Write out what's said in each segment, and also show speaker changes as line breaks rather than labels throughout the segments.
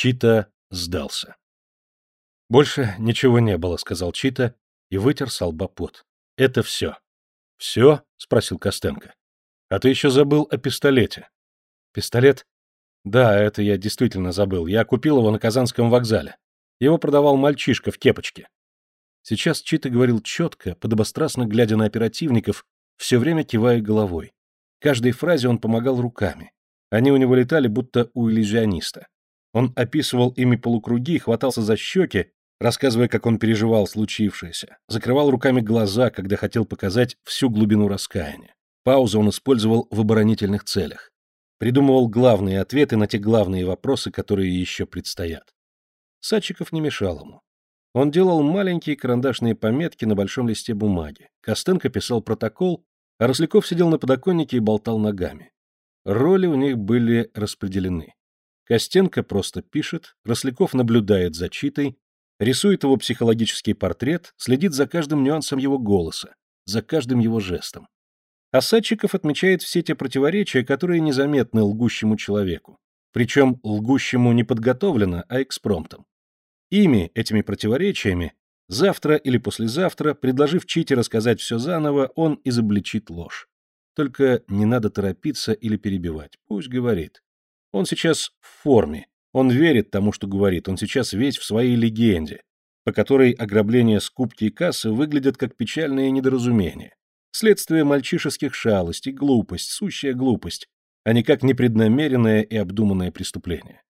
Чита сдался. «Больше ничего не было», — сказал Чита и вытер с лба пот. «Это все». «Все?» — спросил Костенко. «А ты еще забыл о пистолете». «Пистолет?» «Да, это я действительно забыл. Я купил его на Казанском вокзале. Его продавал мальчишка в кепочке». Сейчас Чита говорил четко, подобострастно глядя на оперативников, все время кивая головой. Каждой фразе он помогал руками. Они у него летали, будто у иллюзиониста. Он описывал ими полукруги, хватался за щеки, рассказывая, как он переживал случившееся, закрывал руками глаза, когда хотел показать всю глубину раскаяния. Паузу он использовал в оборонительных целях. Придумывал главные ответы на те главные вопросы, которые еще предстоят. Садчиков не мешал ему. Он делал маленькие карандашные пометки на большом листе бумаги. Костенко писал протокол, а Росляков сидел на подоконнике и болтал ногами. Роли у них были распределены. Костенко просто пишет, Росляков наблюдает за читой, рисует его психологический портрет, следит за каждым нюансом его голоса, за каждым его жестом. А отмечает все те противоречия, которые незаметны лгущему человеку. Причем лгущему не подготовлено, а экспромтом. Ими, этими противоречиями, завтра или послезавтра, предложив Чите рассказать все заново, он изобличит ложь. Только не надо торопиться или перебивать. Пусть говорит. Он сейчас в форме. Он верит тому, что говорит. Он сейчас весь в своей легенде, по которой ограбление скупки и кассы выглядят как печальное недоразумение. Следствие мальчишеских шалостей, глупость, сущая глупость, а не как непреднамеренное и обдуманное преступление.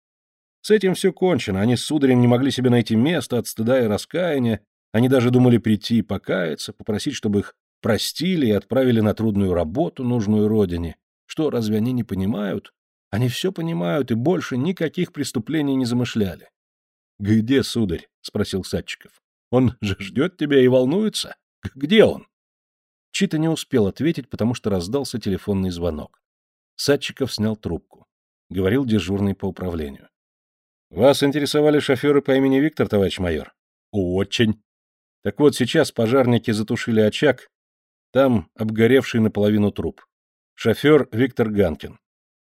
С этим все кончено. Они с сударем не могли себе найти место от стыда и раскаяния. Они даже думали прийти и покаяться, попросить, чтобы их простили и отправили на трудную работу, нужную родине. Что, разве они не понимают? Они все понимают и больше никаких преступлений не замышляли. — Где, сударь? — спросил Садчиков. — Он же ждет тебя и волнуется. Где он? Чита не успел ответить, потому что раздался телефонный звонок. Садчиков снял трубку. Говорил дежурный по управлению. — Вас интересовали шоферы по имени Виктор, товарищ майор? — Очень. Так вот, сейчас пожарники затушили очаг. Там обгоревший наполовину труп. Шофер Виктор Ганкин.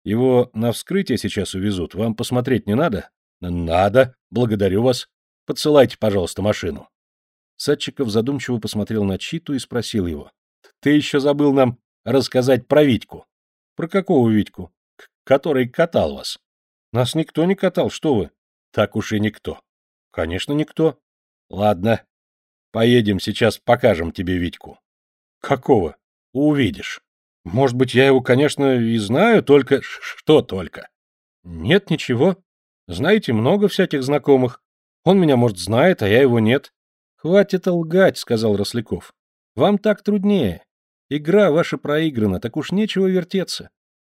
Его на вскрытие сейчас увезут. Вам посмотреть не надо? Надо. Благодарю вас. Подсылайте, пожалуйста, машину. Садчиков задумчиво посмотрел на Читу и спросил его. Ты еще забыл нам рассказать про Витьку. Про какого Витьку? К который катал вас. Нас никто не катал, что вы? Так уж и никто. Конечно, никто. Ладно. Поедем сейчас покажем тебе Витьку. Какого? Увидишь. Может быть, я его, конечно, и знаю, только... Что только? Нет, ничего. Знаете, много всяких знакомых. Он меня, может, знает, а я его нет. Хватит лгать, сказал Росляков. Вам так труднее. Игра ваша проиграна, так уж нечего вертеться.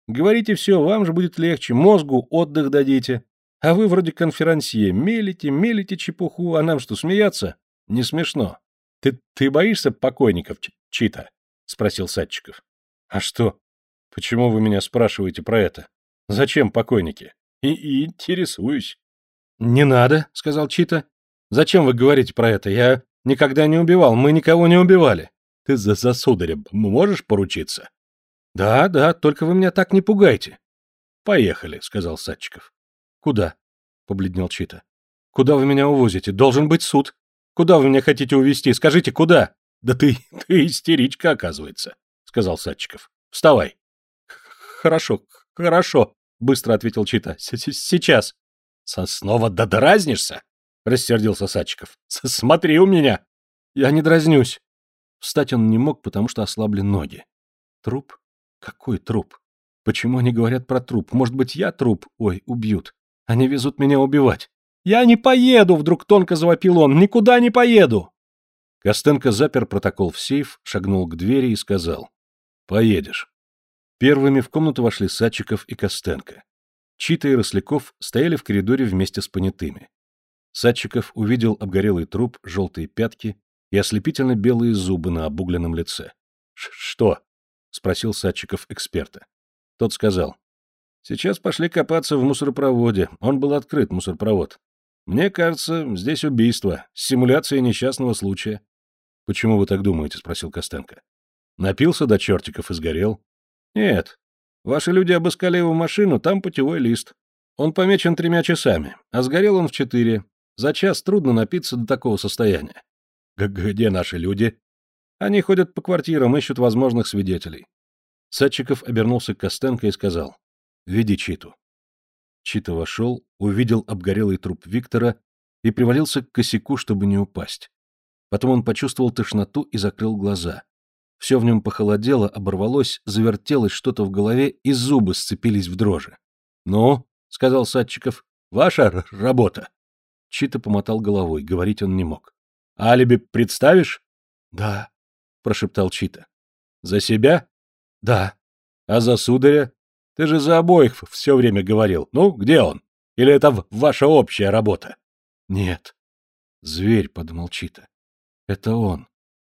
Говорите все, вам же будет легче, мозгу отдых дадите. А вы вроде конферансье, мелите, мелите чепуху, а нам что, смеяться? Не смешно. Ты, ты боишься покойников, Чита? — спросил Садчиков. А что? Почему вы меня спрашиваете про это? Зачем покойники? И, интересуюсь. Не надо, сказал Чита. Зачем вы говорите про это? Я никогда не убивал, мы никого не убивали. Ты за, за сударем можешь поручиться? Да, да, только вы меня так не пугайте. Поехали, сказал Садчиков. Куда? побледнел Чита. Куда вы меня увозите? Должен быть суд. Куда вы меня хотите увезти? Скажите, куда? Да ты, ты истеричка, оказывается сказал Садчиков. Вставай. Хорошо, хорошо, быстро ответил Чита. Сейчас. Снова додразнишься? рассердился Садчиков. Смотри у меня. Я не дразнюсь. Встать он не мог, потому что ослабли ноги. Труп? Какой труп? Почему они говорят про труп? Может быть, я труп? Ой, убьют. Они везут меня убивать. Я не поеду, вдруг тонко завопил он. Никуда не поеду. Костенко запер протокол в сейф, шагнул к двери и сказал. Поедешь. Первыми в комнату вошли Садчиков и Костенко. Чита и Росляков стояли в коридоре вместе с понятыми. Садчиков увидел обгорелый труп, желтые пятки и ослепительно белые зубы на обугленном лице. «Что?» — спросил Садчиков эксперта. Тот сказал. «Сейчас пошли копаться в мусоропроводе. Он был открыт, мусоропровод. Мне кажется, здесь убийство, симуляция несчастного случая». «Почему вы так думаете?» — спросил Костенко. Напился до чертиков и сгорел. Нет. Ваши люди обыскали его машину, там путевой лист. Он помечен тремя часами, а сгорел он в четыре. За час трудно напиться до такого состояния. Г Где наши люди? Они ходят по квартирам, ищут возможных свидетелей. Садчиков обернулся к Костенко и сказал. «Веди Читу». Чита вошел, увидел обгорелый труп Виктора и привалился к косяку, чтобы не упасть. Потом он почувствовал тошноту и закрыл глаза. Все в нем похолодело, оборвалось, завертелось что-то в голове, и зубы сцепились в дрожи. «Ну?» — сказал Садчиков. «Ваша работа». Чита помотал головой, говорить он не мог. «Алиби представишь?» «Да», — прошептал Чита. «За себя?» «Да». «А за сударя? Ты же за обоих все время говорил. Ну, где он? Или это ваша общая работа?» «Нет». «Зверь», — подумал Чита. «Это он.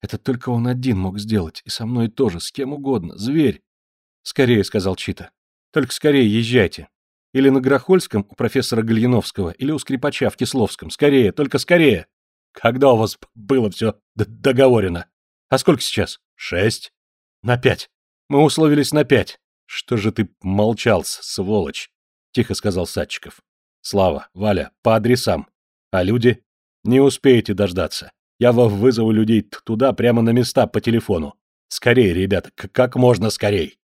Это только он один мог сделать, и со мной тоже, с кем угодно. Зверь!» «Скорее», — сказал Чита. «Только скорее езжайте. Или на Грохольском у профессора Гальяновского, или у скрипача в Кисловском. Скорее, только скорее!» «Когда у вас было все договорено?» «А сколько сейчас?» «Шесть». «На пять. Мы условились на пять». «Что же ты молчал, сволочь?» — тихо сказал Садчиков. «Слава, Валя, по адресам. А люди? Не успеете дождаться. Я вызову людей туда прямо на места по телефону. Скорее, ребята, как можно скорей.